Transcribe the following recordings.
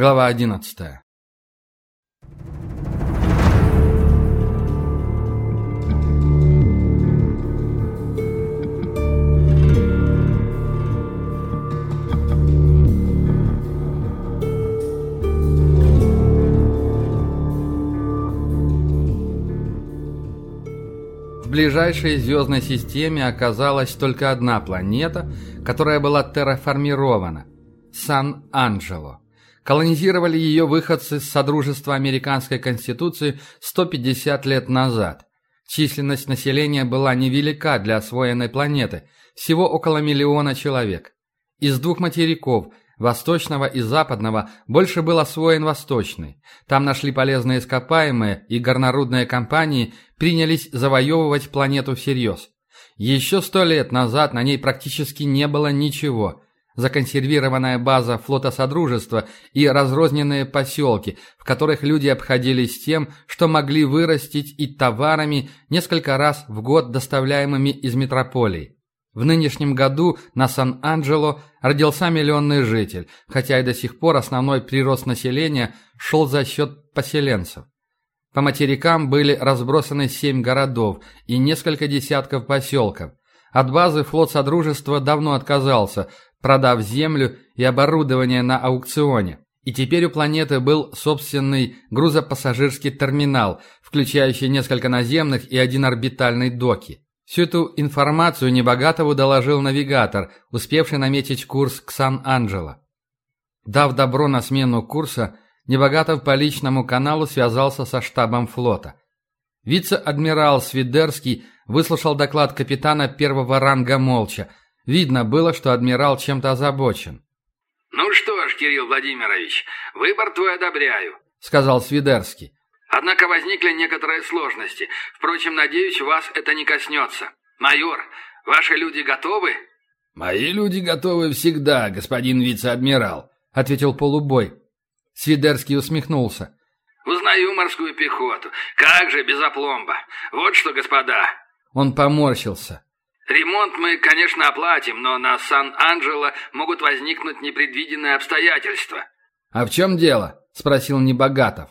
Глава одиннадцатая. В ближайшей звездной системе оказалась только одна планета, которая была терраформирована – Сан-Анджело. Колонизировали ее выходцы с Содружества Американской Конституции 150 лет назад. Численность населения была невелика для освоенной планеты, всего около миллиона человек. Из двух материков – Восточного и Западного больше был освоен Восточный. Там нашли полезные ископаемые, и горнорудные компании принялись завоевывать планету всерьез. Еще сто лет назад на ней практически не было ничего. Законсервированная база флота Содружества и разрозненные поселки, в которых люди обходились тем, что могли вырастить и товарами несколько раз в год доставляемыми из метрополий. В нынешнем году на Сан-Анджело родился миллионный житель, хотя и до сих пор основной прирост населения шел за счет поселенцев. По материкам были разбросаны семь городов и несколько десятков поселков. От базы флот Содружества давно отказался, продав землю и оборудование на аукционе. И теперь у планеты был собственный грузопассажирский терминал, включающий несколько наземных и один орбитальный доки. Всю эту информацию Небогатову доложил навигатор, успевший наметить курс к Сан-Анджело. Дав добро на смену курса, Небогатов по личному каналу связался со штабом флота. Вице-адмирал Свидерский выслушал доклад капитана первого ранга молча. Видно было, что адмирал чем-то озабочен. «Ну что ж, Кирилл Владимирович, выбор твой одобряю», — сказал Свидерский. Однако возникли некоторые сложности. Впрочем, надеюсь, вас это не коснется. Майор, ваши люди готовы?» «Мои люди готовы всегда, господин вице-адмирал», — ответил полубой. Свидерский усмехнулся. «Узнаю морскую пехоту. Как же без опломба. Вот что, господа». Он поморщился. «Ремонт мы, конечно, оплатим, но на Сан-Анджело могут возникнуть непредвиденные обстоятельства». «А в чем дело?» — спросил Небогатов.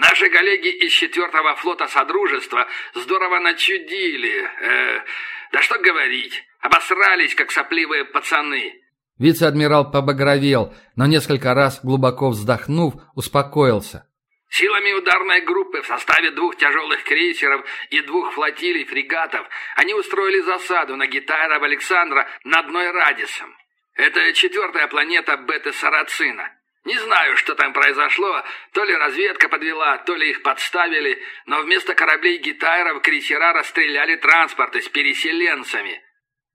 Наши коллеги из четвертого флота Содружества здорово начудили. Э, да что говорить, обосрались, как сопливые пацаны. Вице-адмирал побагровел, но несколько раз, глубоко вздохнув, успокоился. Силами ударной группы в составе двух тяжелых крейсеров и двух флотилий фрегатов они устроили засаду на гитаров Александра над Ной-Радисом. Это четвертая планета Бета-Сарацина. Не знаю, что там произошло, то ли разведка подвела, то ли их подставили, но вместо кораблей гитайров крейсера расстреляли транспорты с переселенцами».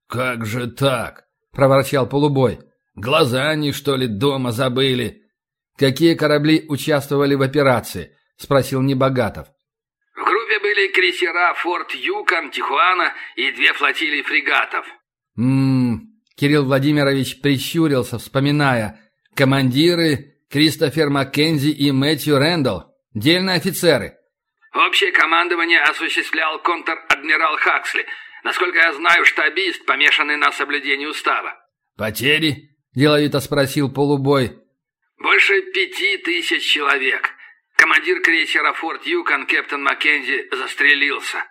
«Как же так?» — проворчал полубой. «Глаза они, что ли, дома забыли?» «Какие корабли участвовали в операции?» — спросил Небогатов. «В группе были крейсера «Форт Юкон», «Тихуана» и две флотилии фрегатов». «М-м-м», Кирилл Владимирович прищурился, вспоминая — Командиры Кристофер Маккензи и Мэтью Рэндалл. Дельные офицеры. Общее командование осуществлял контр-адмирал Хаксли. Насколько я знаю, штабист, помешанный на соблюдении устава. «Потери?» – деловито спросил полубой. «Больше пяти тысяч человек. Командир крейсера «Форт Юкон» Кэптон Маккензи застрелился».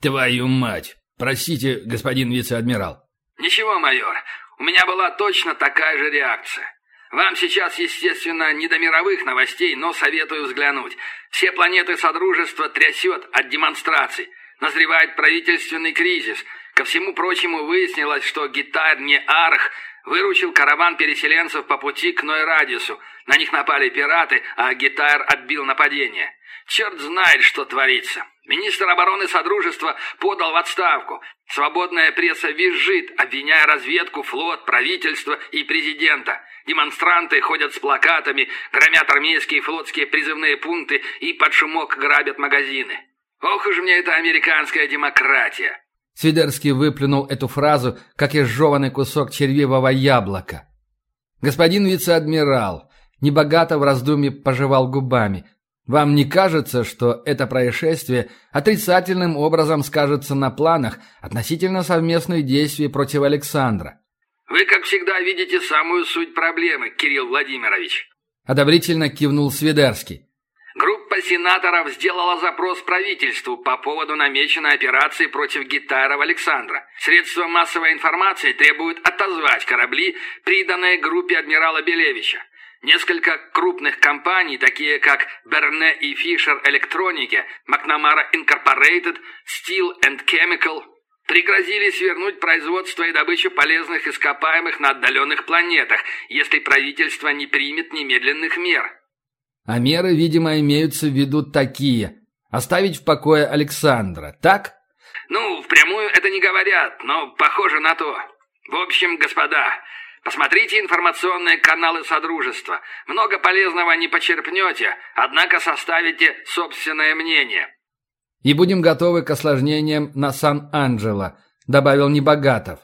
«Твою мать! Простите, господин вице-адмирал». «Ничего, майор. У меня была точно такая же реакция. Вам сейчас, естественно, не до мировых новостей, но советую взглянуть. Все планеты Содружества трясет от демонстраций. Назревает правительственный кризис. Ко всему прочему выяснилось, что Гитар не Арх выручил караван переселенцев по пути к Нойрадису. На них напали пираты, а Гитар отбил нападение. Черт знает, что творится. Министр обороны Содружества подал в отставку. Свободная пресса визжит, обвиняя разведку, флот, правительство и президента. Демонстранты ходят с плакатами, громят армейские и флотские призывные пункты и под шумок грабят магазины. Ох уж мне эта американская демократия!» Свидерский выплюнул эту фразу, как изжеванный кусок червивого яблока. «Господин вице-адмирал», небогато в раздумье пожевал губами, «вам не кажется, что это происшествие отрицательным образом скажется на планах относительно совместных действий против Александра?» Вы, как всегда, видите самую суть проблемы, Кирилл Владимирович. — одобрительно кивнул Свидерский. Группа сенаторов сделала запрос правительству по поводу намеченной операции против Гитарова Александра. Средства массовой информации требуют отозвать корабли, приданные группе адмирала Белевича. Несколько крупных компаний, такие как Берне и Фишер Электроники, Макнамара Инкорпорейтед, Steel and Chemical, пригрозили свернуть производство и добычу полезных ископаемых на отдаленных планетах, если правительство не примет немедленных мер. А меры, видимо, имеются в виду такие. Оставить в покое Александра, так? Ну, впрямую это не говорят, но похоже на то. В общем, господа, посмотрите информационные каналы Содружества. Много полезного не почерпнете, однако составите собственное мнение. И будем готовы к осложнениям на Сан-Анджело, добавил Небогатов.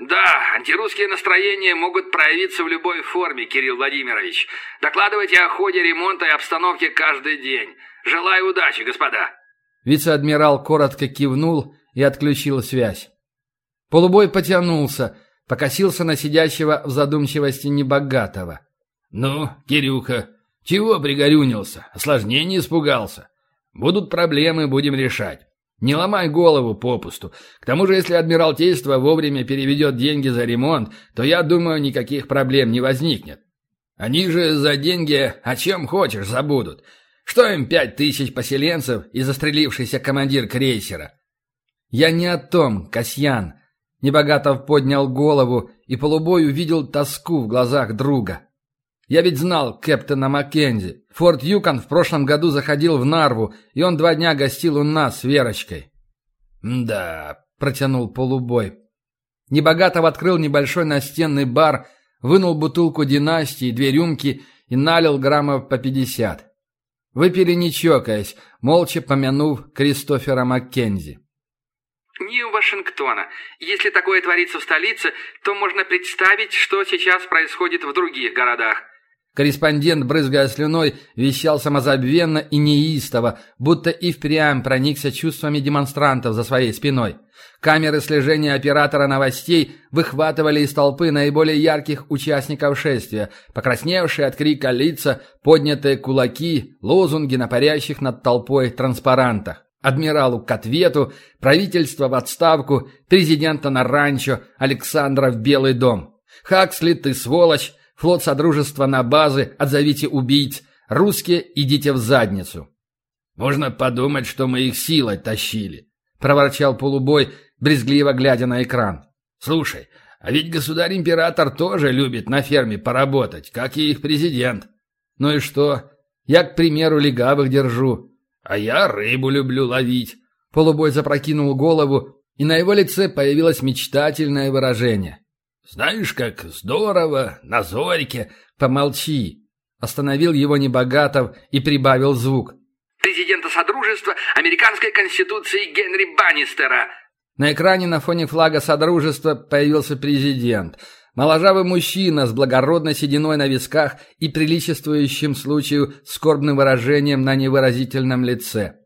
Да, антирусские настроения могут проявиться в любой форме, Кирилл Владимирович. Докладывайте о ходе ремонта и обстановке каждый день. Желаю удачи, господа. Вице-адмирал коротко кивнул и отключил связь. Полубой потянулся, покосился на сидящего в задумчивости небогатого. «Ну, Кирюха, чего пригорюнился? Осложнений испугался? Будут проблемы, будем решать. Не ломай голову попусту. К тому же, если Адмиралтейство вовремя переведет деньги за ремонт, то, я думаю, никаких проблем не возникнет. Они же за деньги о чем хочешь забудут. Что им пять тысяч поселенцев и застрелившийся командир крейсера? Я не о том, Касьян. Небогатов поднял голову, и полубой увидел тоску в глазах друга. Я ведь знал капитана Маккензи. Форт Юкон в прошлом году заходил в Нарву, и он два дня гостил у нас с Верочкой. «Да», — протянул полубой. Небогатов открыл небольшой настенный бар, вынул бутылку династии, две рюмки и налил граммов по пятьдесят. Выпили не чокаясь, молча помянув Кристофера Маккензи. «Не у Вашингтона. Если такое творится в столице, то можно представить, что сейчас происходит в других городах. Корреспондент, брызгая слюной, вещал самозабвенно и неистово, будто и впрямь проникся чувствами демонстрантов за своей спиной. Камеры слежения оператора новостей выхватывали из толпы наиболее ярких участников шествия, покрасневшие от крика лица, поднятые кулаки, лозунги на парящих над толпой транспарантах. Адмиралу к ответу, правительство в отставку, президента на ранчо, Александра в Белый дом. «Хаксли, ты сволочь!» Флот Содружества на базы, отзовите убийц. Русские, идите в задницу. Можно подумать, что мы их силой тащили, проворчал полубой, брезгливо глядя на экран. Слушай, а ведь государь-император тоже любит на ферме поработать, как и их президент. Ну и что? Я, к примеру, легавых держу. А я рыбу люблю ловить. Полубой запрокинул голову, и на его лице появилось мечтательное выражение. Знаешь, как здорово, на зорьке. Помолчи. Остановил его Небогатов и прибавил звук. Президента Содружества Американской Конституции Генри Баннистера. На экране на фоне флага Содружества появился президент. Моложавый мужчина с благородной сединой на висках и приличествующим случаю скорбным выражением на невыразительном лице.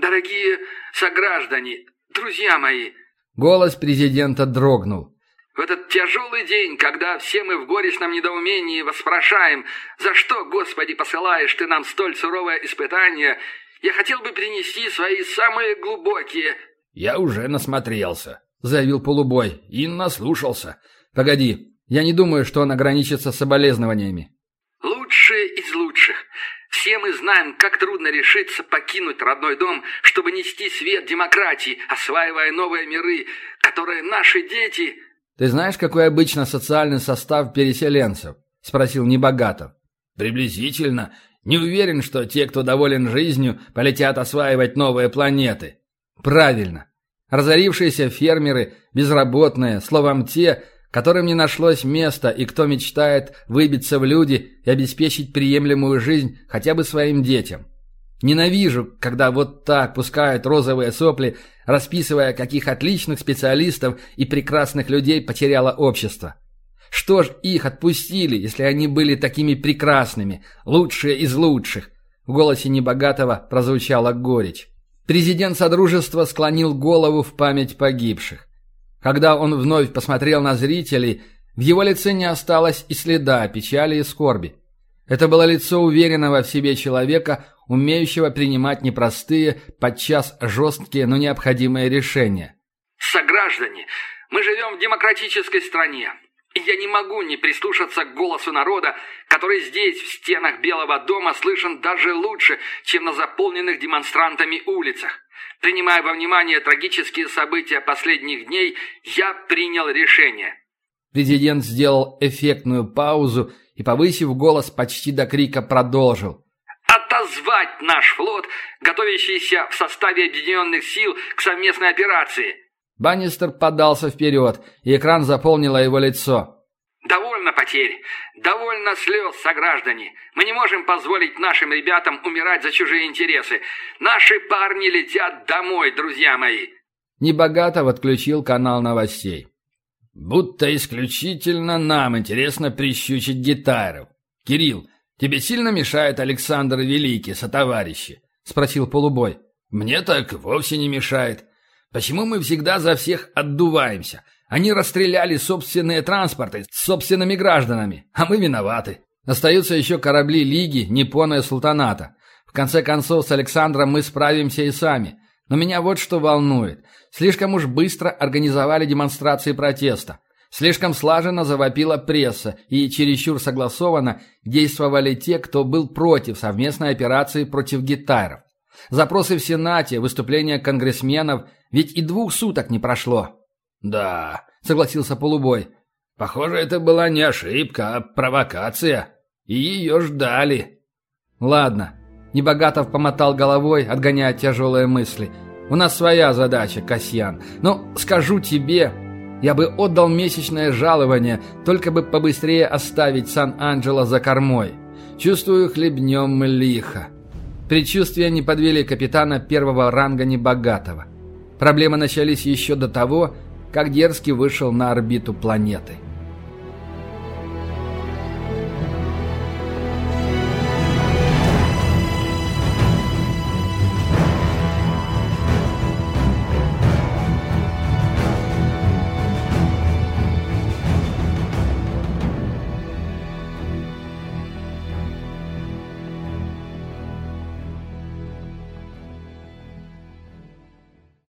«Дорогие сограждане, друзья мои!» Голос президента дрогнул. В этот тяжелый день, когда все мы в горестном недоумении воспрошаем, за что, Господи, посылаешь Ты нам столь суровое испытание, я хотел бы принести свои самые глубокие...» «Я уже насмотрелся», — заявил полубой, — «и наслушался. Погоди, я не думаю, что он ограничится соболезнованиями». «Лучшие из лучших. Все мы знаем, как трудно решиться покинуть родной дом, чтобы нести свет демократии, осваивая новые миры, которые наши дети...» «Ты знаешь, какой обычно социальный состав переселенцев?» – спросил Небогатов. «Приблизительно. Не уверен, что те, кто доволен жизнью, полетят осваивать новые планеты». «Правильно. Разорившиеся фермеры, безработные, словом, те, которым не нашлось места и кто мечтает выбиться в люди и обеспечить приемлемую жизнь хотя бы своим детям. Ненавижу, когда вот так пускают розовые сопли, расписывая, каких отличных специалистов и прекрасных людей потеряло общество. Что ж их отпустили, если они были такими прекрасными, лучшие из лучших? В голосе небогатого прозвучала горечь. Президент Содружества склонил голову в память погибших. Когда он вновь посмотрел на зрителей, в его лице не осталось и следа печали и скорби. Это было лицо уверенного в себе человека, умеющего принимать непростые, подчас жесткие, но необходимые решения. «Сограждане, мы живем в демократической стране, и я не могу не прислушаться к голосу народа, который здесь, в стенах Белого дома, слышен даже лучше, чем на заполненных демонстрантами улицах. Принимая во внимание трагические события последних дней, я принял решение». Президент сделал эффектную паузу и, повысив голос почти до крика, продолжил. «Отозвать наш флот, готовящийся в составе объединенных сил к совместной операции». Баннистер подался вперед, и экран заполнило его лицо. «Довольно потерь, довольно слез, сограждане. Мы не можем позволить нашим ребятам умирать за чужие интересы. Наши парни летят домой, друзья мои!» Небогатов отключил канал новостей. Будто исключительно нам интересно прищучить гитаров. Кирилл, тебе сильно мешает Александр Великий, сотоварищи? Спросил полубой. Мне так вовсе не мешает. Почему мы всегда за всех отдуваемся? Они расстреляли собственные транспорты с собственными гражданами, а мы виноваты. Остаются еще корабли Лиги, Непона и Султаната. В конце концов, с Александром мы справимся и сами. Но меня вот что волнует. Слишком уж быстро организовали демонстрации протеста. Слишком слаженно завопила пресса, и чересчур согласованно действовали те, кто был против совместной операции против гитаров. Запросы в Сенате, выступления конгрессменов, ведь и двух суток не прошло. «Да», — согласился Полубой. «Похоже, это была не ошибка, а провокация. И ее ждали». «Ладно». Небогатов помотал головой, отгоняя тяжелые мысли — у нас своя задача, Касьян. Но скажу тебе, я бы отдал месячное жалование, только бы побыстрее оставить Сан-Анджело за кормой. Чувствую, хлебнем мы лихо. Предчувствия не подвели капитана первого ранга небогатого. Проблемы начались еще до того, как Дерзкий вышел на орбиту планеты.